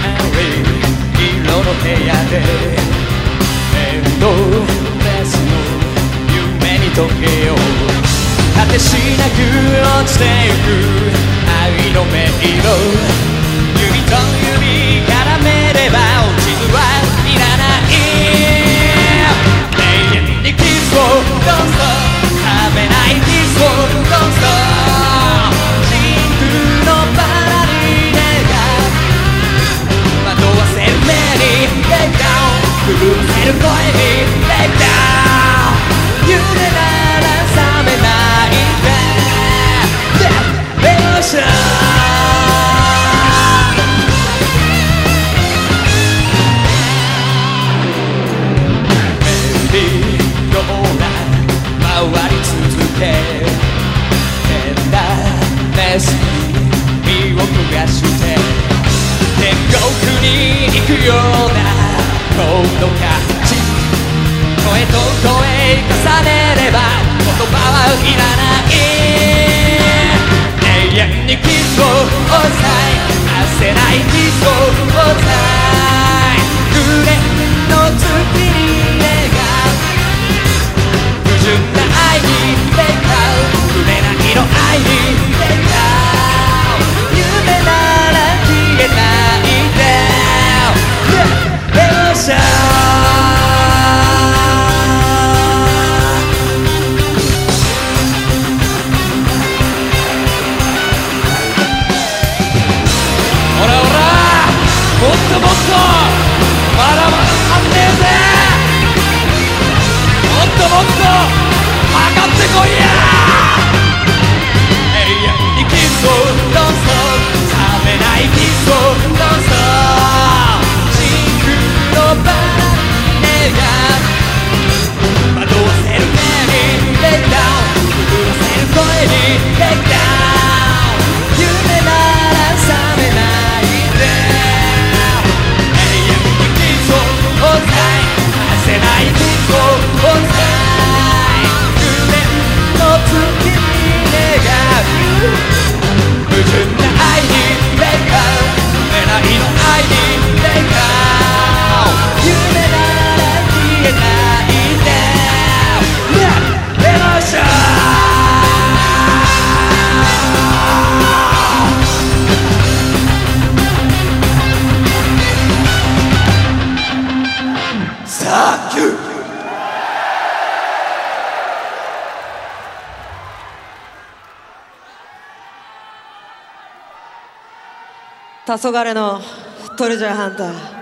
青い色の部屋で。エンドレスの夢に溶けよう。果てしなく落ちてゆく。愛の迷路。指と指がようなこの感じ声と声重ねれば言葉はいらない永遠にキスを抑え焦ないキスを抑えともっとまだまだ足んねえぜもっともっと上がってこいや黄昏のトレジャーハンター。